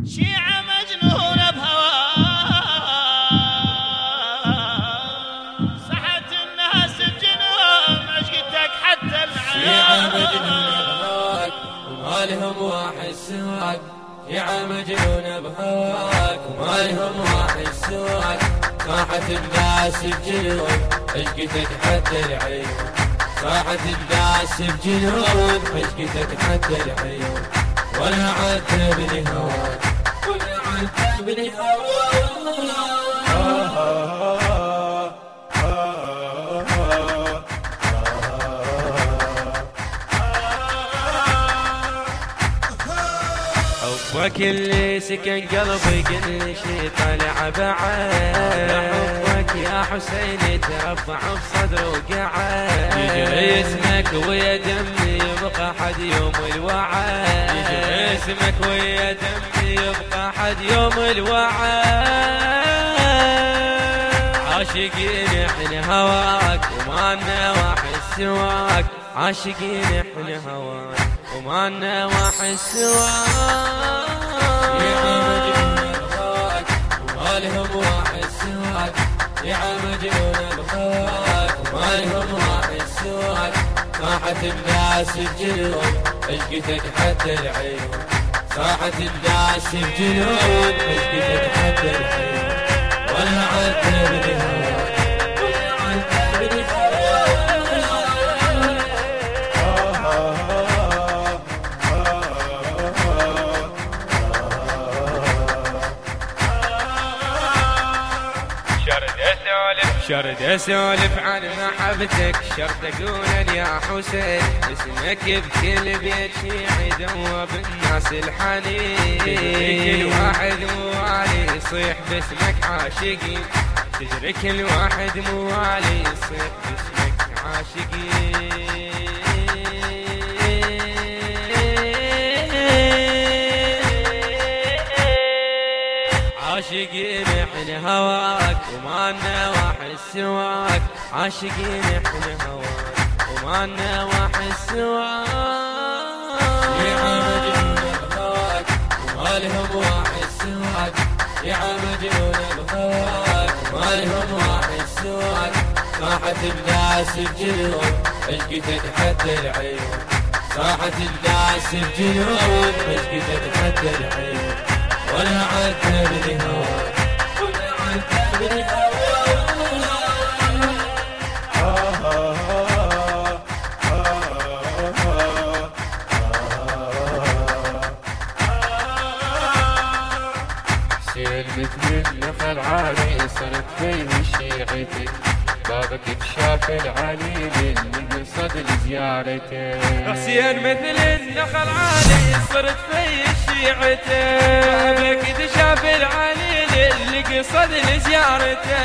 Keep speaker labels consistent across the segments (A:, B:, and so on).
A: شيعة مجنونة بهواك صحت الناس بجنون عشقتك حتى العيال
B: وما لهم واحد سواك. شيعة مجنونة بهواك وما لهم واحد سواك. صاحت الناس بجنون عشقتك حتى العيون. صاحت الناس بجنون عشقتك حتى العيون. ولا عذبني هواك ولا عذبني
C: حبك اللي سكن قلبي كل شي طلع بعد. حبك يا حسين ترفع بصدر وقعد. يجري اسمك ويا دمي يبقى حد يوم الوعد. يجري اسمك ويا دمي يبقى حد يوم الوعد. عاشقين إحنا هواك وما لنا واحد سواك. عاشقين إحنا هواك. وما واحد سواك.
B: يا مجنون بهواك وما سواك. صاحت الناس بجنون عشقتك حتى العيون. صاحت الناس بجنون عشقتك حتى العيون. ولا عذبني هواك
C: شرد أسولف عن محبتك شرط أقول يا حسين اسمك بكل بيت شيعي دوب الناس الحنين. كل واحد موالي يصيح باسمك عاشقين تدري كل واحد موالي يصيح باسمك عاشقين عاشقين إحنا هواك وما لنا واحد سواك. عاشقين إحنا هواك وما لنا واحد سواك.
B: يا مجنون بهواك وما لهم واحد سواك. يا مجنون بهواك وما لهم واحد سواك. صاحت الناس بجنون عشقتك حتى العيون. صاحت الناس بجنون عشقتك حتى العيون. ولا عذبني هواك
D: مثل النخل عالي صرت فيه شيعتك بابك بشاف العليل اللي قصد لزيارته
C: حسين مثل النخل عالي صرت في شيعته بابك تشاف العليل اللي قصد لزيارته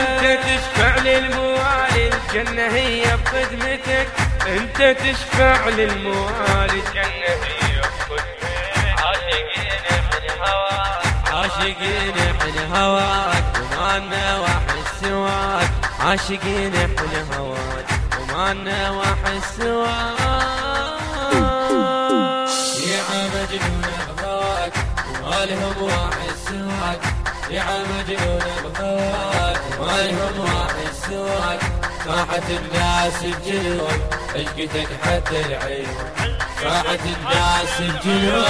C: انت تشفع للموالي الجنة هي بخدمتك انت تشفع للموالي الجنة هي عاشقين إحنا هواك وما لنا واحد سواك. عاشقين إحنا هواك وما لنا واحد سواك.
B: يا مجنون بهواك وما لهم واحد سواك. يا مجنون بهواك وما لهم واحد سواك. صاحت الناس بجنون عشقتك حتى العيون صاحت الناس بجنون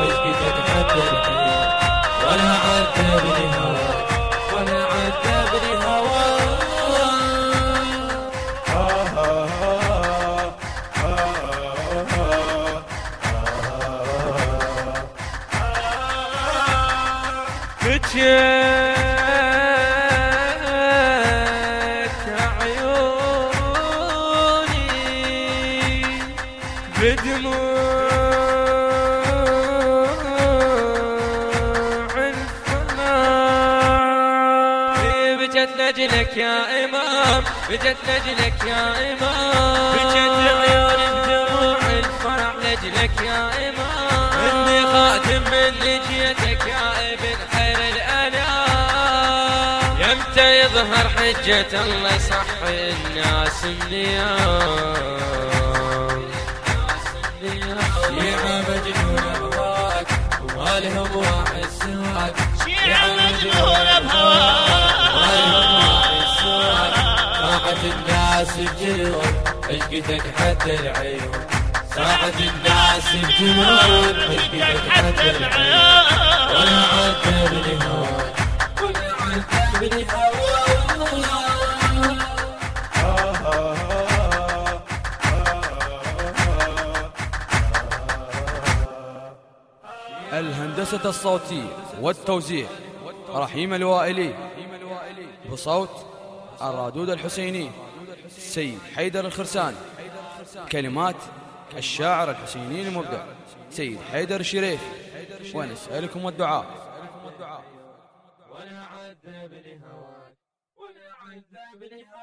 B: عشقتك حتى العيون ولا عذبني هواك ولا عذبني هواك
C: بكيت عيوني بدموع. لجلك يا إمام بجت لجلك يا إمام. بجت عيوني بدموع الفرح لجلك يا إمام. إني خاتم من لجيتك يا ابن خير الأنام. يمتى يظهر حجة الله صح الناس النيام.
B: يا مجنون بهواك وما
C: ما لهم واحد سواك. عشقتك حتى العيون ساحة الناس بجنون عشقتك حتى العيون ولا عذبني هواك ولا هواك
E: الهندسة الصوتية والتوزيع رحيم الوائلي. بصوت الرادود الحسيني. سيد حيدر الخرسان كلمات الشاعر الحسيني المبدع سيد حيدر الشريف. ونسألكم الدعاء. ونعذب عذب لهواك ولا لهواك